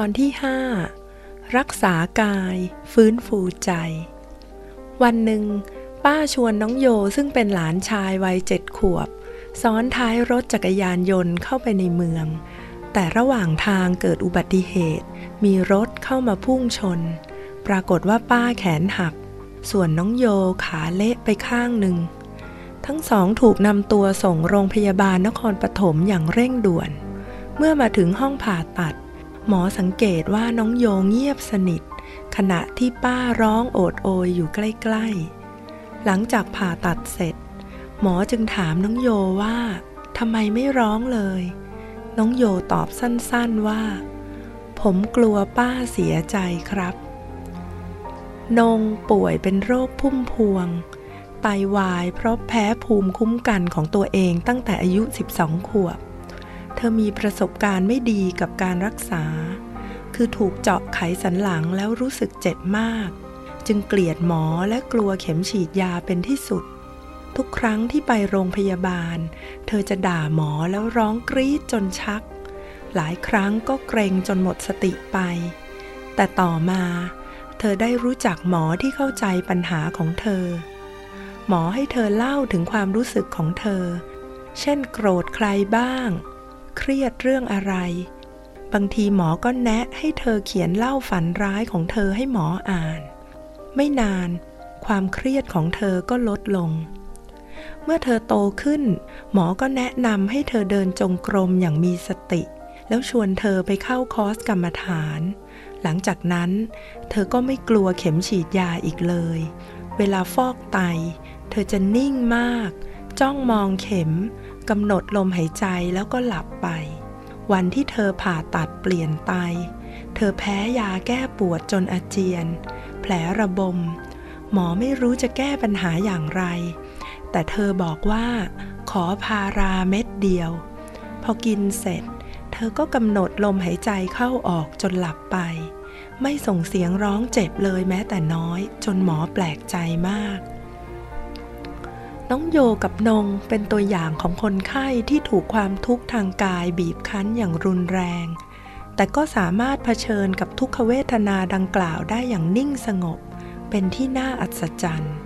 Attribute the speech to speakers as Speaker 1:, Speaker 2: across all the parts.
Speaker 1: ตอนที่ 5 รักษากาย ฟื้นฟูใจ วันหนึ่ง ป้าชวนน้องโยซึ่งเป็นหลานชายวัยเจ็ดขวบ ซ้อนท้ายรถจักรยานยนต์เข้าไปในเมือง แต่ระหว่างทางเกิดอุบัติเหตุ มีรถเข้ามาพุ่งชน ปรากฏว่าป้าแขนหัก ส่วนน้องโยขาเละไปข้างหนึ่ง ทั้งสองถูกนำตัวส่งโรงพยาบาลนครปฐมอย่างเร่งด่วน เมื่อมาถึงห้องผ่าตัด หมอสังเกตว่าน้องโยงเงียบสนิท ขณะที่ป้าร้องโอดโอยอยู่ใกล้ๆ หลังจากผ่าตัดเสร็จ หมอจึงถามน้องโยว่าทำไมไม่ร้องเลย น้องโยตอบสั้นๆว่า ผมกลัวป้าเสียใจครับ นงป่วยเป็นโรคพุ่มพวง ไตาวายเพราะแพ้ภูมิคุ้มกันของตัวเองตั้งแต่อายุ 12 ขวบ เธอมีประสบการณ์ไม่ดีกับการรักษา คือถูกเจาะไขสันหลังแล้วรู้สึกเจ็บมาก จึงเกลียดหมอและกลัวเข็มฉีดยาเป็นที่สุด ทุกครั้งที่ไปโรงพยาบาล เธอจะด่าหมอแล้วร้องกรี๊ดจนชัก หลายครั้งก็เกรงจนหมดสติไป แต่ต่อมา เธอได้รู้จักหมอที่เข้าใจปัญหาของเธอ หมอให้เธอเล่าถึงความรู้สึกของเธอ เช่นโกรธใครบ้าง เครียดเรื่องอะไร บางทีหมอก็แนะให้เธอเขียนเล่าฝันร้ายของเธอให้หมออ่าน ไม่นาน ความเครียดของเธอก็ลดลง เมื่อเธอโตขึ้น หมอก็แนะนำให้เธอเดินจงกรมอย่างมีสติ แล้วชวนเธอไปเข้าคอร์สกรรมฐาน หลังจากนั้น เธอก็ไม่กลัวเข็มฉีดยาอีกเลย เวลาฟอกไต เธอจะนิ่งมาก จ้องมองเข็ม กำหนดลมหายใจแล้วก็หลับไป วันที่เธอผ่าตัดเปลี่ยนไต เธอแพ้ยาแก้ปวดจนอาเจียน แผลระบม หมอไม่รู้จะแก้ปัญหาอย่างไร แต่เธอบอกว่า ขอพาราเม็ดเดียว พอกินเสร็จ เธอก็กำหนดลมหายใจเข้าออกจนหลับไป ไม่ส่งเสียงร้องเจ็บเลยแม้แต่น้อย จนหมอแปลกใจมาก น้องโยกับนงเป็นตัวอย่างของคนไข้ที่ถูกความทุกข์ทางกายบีบคั้นอย่างรุนแรง แต่ก็สามารถเผชิญกับทุกขเวทนาดังกล่าวได้อย่างนิ่งสงบ เป็นที่น่าอัศจรรย์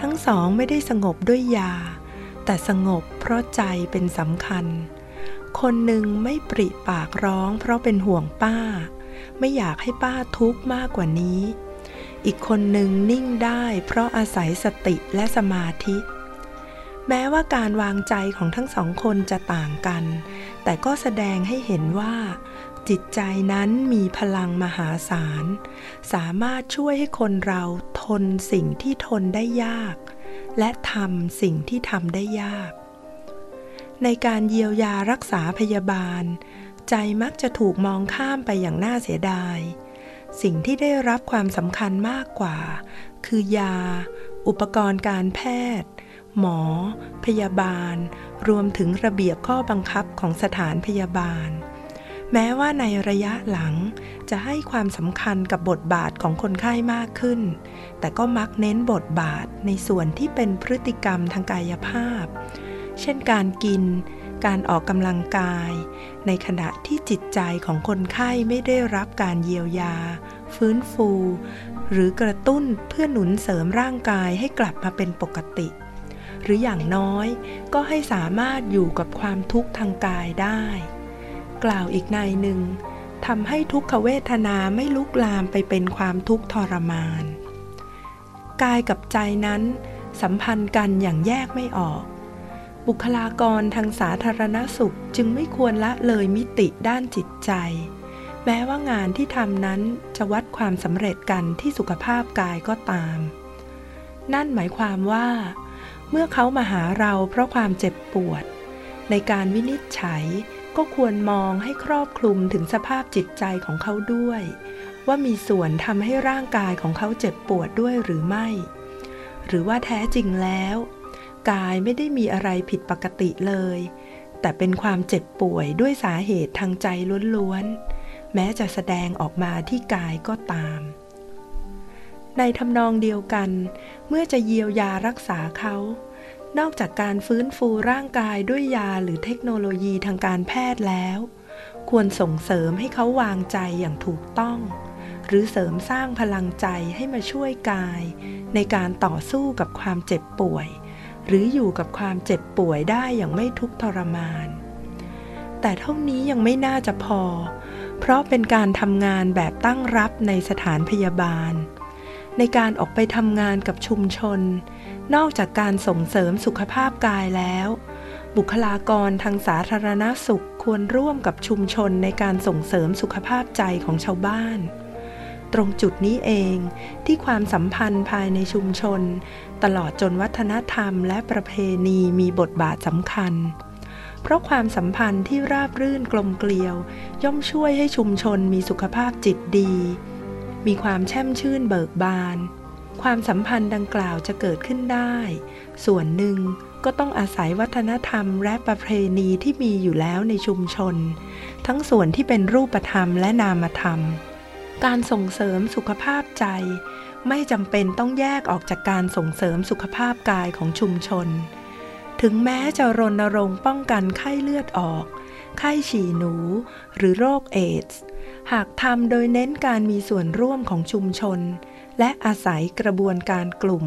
Speaker 1: ทั้งสองไม่ได้สงบด้วยยา แต่สงบเพราะใจเป็นสำคัญ คนหนึ่งไม่ปริปากร้องเพราะเป็นห่วงป้า ไม่อยากให้ป้าทุกข์มากกว่านี้ อีกคนหนึ่งนิ่งได้เพราะอาศัยสติและสมาธิ แม้ว่าการวางใจของทั้งสองคนจะต่างกัน แต่ก็แสดงให้เห็นว่า จิตใจนั้นมีพลังมหาศาล สามารถช่วยให้คนเราทนสิ่งที่ทนได้ยาก และทำสิ่งที่ทำได้ยาก ในการเยียวยารักษาพยาบาล ใจมักจะถูกมองข้ามไปอย่างน่าเสียดาย สิ่งที่ได้รับความสำคัญมากกว่า คือยา อุปกรณ์การแพทย์ หมอ พยาบาล รวมถึงระเบียบข้อบังคับของสถานพยาบาล แม้ว่าในระยะหลังจะให้ความสำคัญกับบทบาทของคนไข้มากขึ้น แต่ก็มักเน้นบทบาทในส่วนที่เป็นพฤติกรรมทางกายภาพ เช่นการกิน การออกกำลังกาย ในขณะที่จิตใจของคนไข้ไม่ได้รับการเยียวยา ฟื้นฟู หรือกระตุ้นเพื่อหนุนเสริมร่างกายให้กลับมาเป็นปกติ หรืออย่างน้อยก็ให้สามารถอยู่กับความทุกข์ทางกายได้ กล่าวอีกในหนึ่งทำให้ทุกขเวทนาไม่ลุกลามไปเป็นความทุกข์ทรมาน กายกับใจนั้นสัมพันธ์กันอย่างแยกไม่ออก บุคลากรทางสาธารณสุขจึงไม่ควรละเลยมิติด้านจิตใจ แม้ว่างานที่ทำนั้นจะวัดความสำเร็จกันที่สุขภาพกายก็ตาม นั่นหมายความว่า เมื่อเขามาหาเราเพราะความเจ็บปวด ในการวินิจฉัยก็ควรมองให้ครอบคลุมถึงสภาพจิตใจของเขาด้วย ว่ามีส่วนทำให้ร่างกายของเขาเจ็บปวดด้วยหรือไม่ หรือว่าแท้จริงแล้ว กายไม่ได้มีอะไรผิดปกติเลย แต่เป็นความเจ็บป่วยด้วยสาเหตุทางใจล้วนๆ แม้จะแสดงออกมาที่กายก็ตาม ในทำนองเดียวกัน เมื่อจะเยียวยารักษาเขา นอกจากการฟื้นฟูร่างกายด้วยยาหรือเทคโนโลยีทางการแพทย์แล้ว ควรส่งเสริมให้เขาวางใจอย่างถูกต้อง หรือเสริมสร้างพลังใจให้มาช่วยกาย ในการต่อสู้กับความเจ็บป่วย หรืออยู่กับความเจ็บป่วยได้อย่างไม่ทุกข์ทรมาน แต่เท่านี้ยังไม่น่าจะพอ เพราะเป็นการทำงานแบบตั้งรับในสถานพยาบาล ในการออกไปทำงานกับชุมชน นอกจากการส่งเสริมสุขภาพกายแล้ว บุคลากรทางสาธารณสุขควรร่วมกับชุมชนในการส่งเสริมสุขภาพใจของชาวบ้าน ตรงจุดนี้เองที่ความสัมพันธ์ภายในชุมชน ตลอดจนวัฒนธรรมและประเพณีมีบทบาทสำคัญเพราะความสัมพันธ์ที่ราบรื่นกลมเกลียว ย่อมช่วยให้ชุมชนมีสุขภาพจิตดี มีความแช่มชื่นเบิกบาน ความสัมพันธ์ดังกล่าวจะเกิดขึ้นได้ ส่วนหนึ่งก็ต้องอาศัยวัฒนธรรมและประเพณีที่มีอยู่แล้วในชุมชน ทั้งส่วนที่เป็นรูปธรรมและนามธรรม การส่งเสริมสุขภาพใจ ไม่จำเป็นต้องแยกออกจากการส่งเสริมสุขภาพกายของชุมชน ถึงแม้จะรณรงค์ป้องกันไข้เลือดออก ไข้ฉี่หนู หรือโรคเอดส์ หากทำโดยเน้นการมีส่วนร่วมของชุมชน และอาศัยกระบวนการกลุ่ม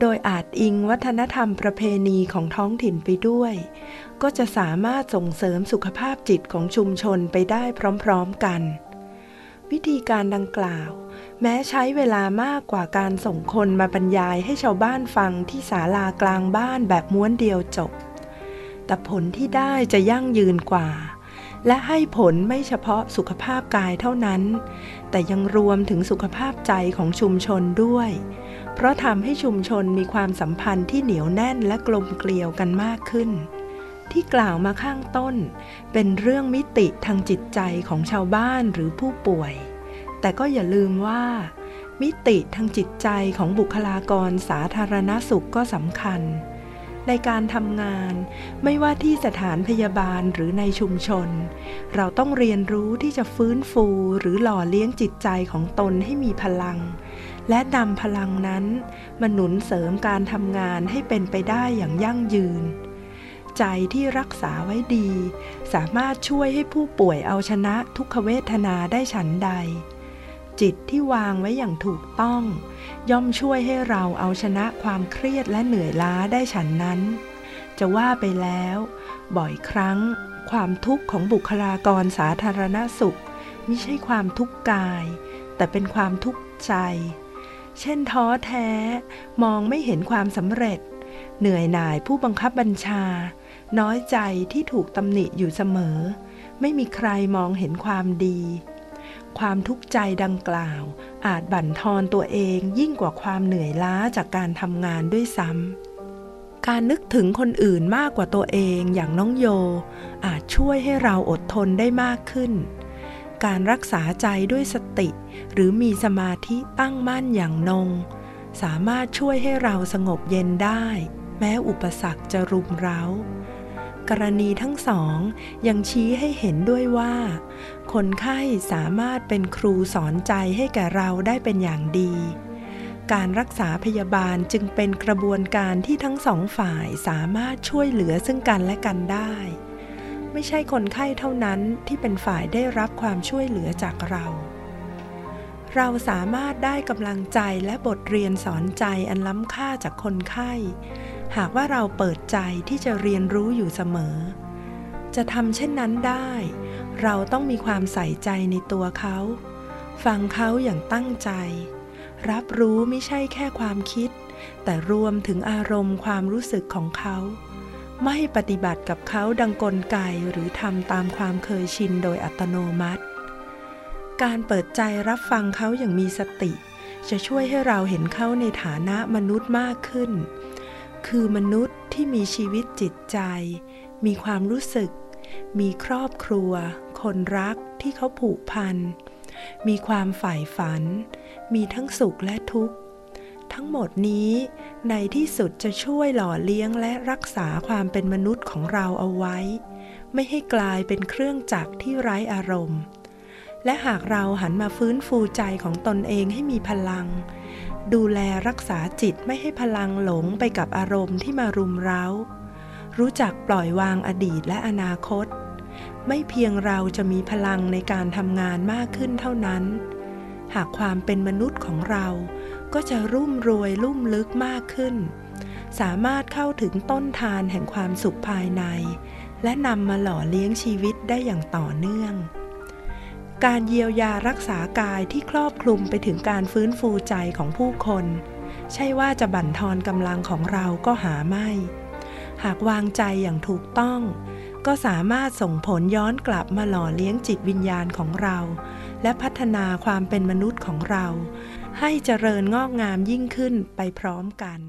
Speaker 1: โดยอาจอิงวัฒนธรรมประเพณีของท้องถิ่นไปด้วย ก็จะสามารถส่งเสริมสุขภาพจิตของชุมชนไปได้พร้อมๆกัน วิธีการดังกล่าว แม้ใช้เวลามากกว่าการส่งคนมาบรรยายให้ชาวบ้านฟังที่ศาลากลางบ้านแบบม้วนเดียวจบ แต่ผลที่ได้จะยั่งยืนกว่า และให้ผลไม่เฉพาะสุขภาพกายเท่านั้น แต่ยังรวมถึงสุขภาพใจของชุมชนด้วย เพราะทำให้ชุมชนมีความสัมพันธ์ที่เหนียวแน่นและกลมเกลียวกันมากขึ้น ที่กล่าวมาข้างต้น เป็นเรื่องมิติทางจิตใจของชาวบ้านหรือผู้ป่วย แต่ก็อย่าลืมว่า มิติทางจิตใจของบุคลากรสาธารณสุขก็สำคัญ ในการทำงาน ไม่ว่าที่สถานพยาบาลหรือในชุมชน เราต้องเรียนรู้ที่จะฟื้นฟูหรือหล่อเลี้ยงจิตใจของตนให้มีพลัง และนำพลังนั้นมาหนุนเสริมการทำงานให้เป็นไปได้อย่างยั่งยืน ใจที่รักษาไว้ดี สามารถช่วยให้ผู้ป่วยเอาชนะทุกขเวทนาได้ฉันใด จิตที่วางไว้อย่างถูกต้อง ย่อมช่วยให้เราเอาชนะความเครียดและเหนื่อยล้าได้ฉันนั้น จะว่าไปแล้ว บ่อยครั้ง ความทุกข์ของบุคลากรสาธารณสุข ไม่ใช่ความทุกข์กาย แต่เป็นความทุกข์ใจ เช่นท้อแท้ มองไม่เห็นความสำเร็จ เหนื่อยหน่ายผู้บังคับบัญชา น้อยใจที่ถูกตำหนิอยู่เสมอ ไม่มีใครมองเห็นความดี ความทุกข์ใจดังกล่าว อาจบั่นทอนตัวเองยิ่งกว่าความเหนื่อยล้าจากการทำงานด้วยซ้ำ การนึกถึงคนอื่นมากกว่าตัวเองอย่างน้องโย อาจช่วยให้เราอดทนได้มากขึ้น การรักษาใจด้วยสติ หรือมีสมาธิตั้งมั่นอย่างนง สามารถช่วยให้เราสงบเย็นได้ แม้อุปสรรคจะรุมเร้า รณีทั้งสองยังชี้ให้เห็นด้วยว่า คนไข้สามารถเป็นครูสอนใจให้แก่เราได้เป็นอย่างดี การรักษาพยาบาลจึงเป็นกระบวนการที่ทั้งสองฝ่ายสามารถช่วยเหลือซึ่งกันและกันได้ ไม่ใช่คนไข้เท่านั้นที่เป็นฝ่ายได้รับความช่วยเหลือจากเราเราสามารถได้กำลังใจและบทเรียนสอนใจอันล้ำค่าจากคนไข้ หากว่าเราเปิดใจที่จะเรียนรู้อยู่เสมอ จะทำเช่นนั้นได้ เราต้องมีความใส่ใจในตัวเขา ฟังเขาอย่างตั้งใจ รับรู้ไม่ใช่แค่ความคิด แต่รวมถึงอารมณ์ความรู้สึกของเขา ไม่ปฏิบัติกับเขาดังกลไกหรือทำตามความเคยชินโดยอัตโนมัติ การเปิดใจรับฟังเขาอย่างมีสติ จะช่วยให้เราเห็นเขาในฐานะมนุษย์มากขึ้น คือมนุษย์ที่มีชีวิตจิตใจ มีความรู้สึก มีครอบครัว คนรักที่เขาผูกพัน มีความใฝ่ฝัน มีทั้งสุขและทุกข์ ทั้งหมดนี้ในที่สุดจะช่วยหล่อเลี้ยงและรักษาความเป็นมนุษย์ของเราเอาไว้ ไม่ให้กลายเป็นเครื่องจักรที่ไร้อารมณ์ และหากเราหันมาฟื้นฟูใจของตนเองให้มีพลัง ดูแลรักษาจิตไม่ให้พลังหลงไปกับอารมณ์ที่มารุมเร้า รู้จักปล่อยวางอดีตและอนาคต ไม่เพียงเราจะมีพลังในการทำงานมากขึ้นเท่านั้น หากความเป็นมนุษย์ของเราก็จะรุ่มรวยลุ่มลึกมากขึ้น สามารถเข้าถึงต้นทานแห่งความสุขภายใน และนำมาหล่อเลี้ยงชีวิตได้อย่างต่อเนื่อง การเยียวยารักษากายที่ครอบคลุมไปถึงการฟื้นฟูใจของผู้คน ใช่ว่าจะบั่นทอนกำลังของเราก็หาไม่ หากวางใจอย่างถูกต้อง ก็สามารถส่งผลย้อนกลับมาหล่อเลี้ยงจิตวิญญาณของเรา และพัฒนาความเป็นมนุษย์ของเรา ให้เจริญงอกงามยิ่งขึ้นไปพร้อมกัน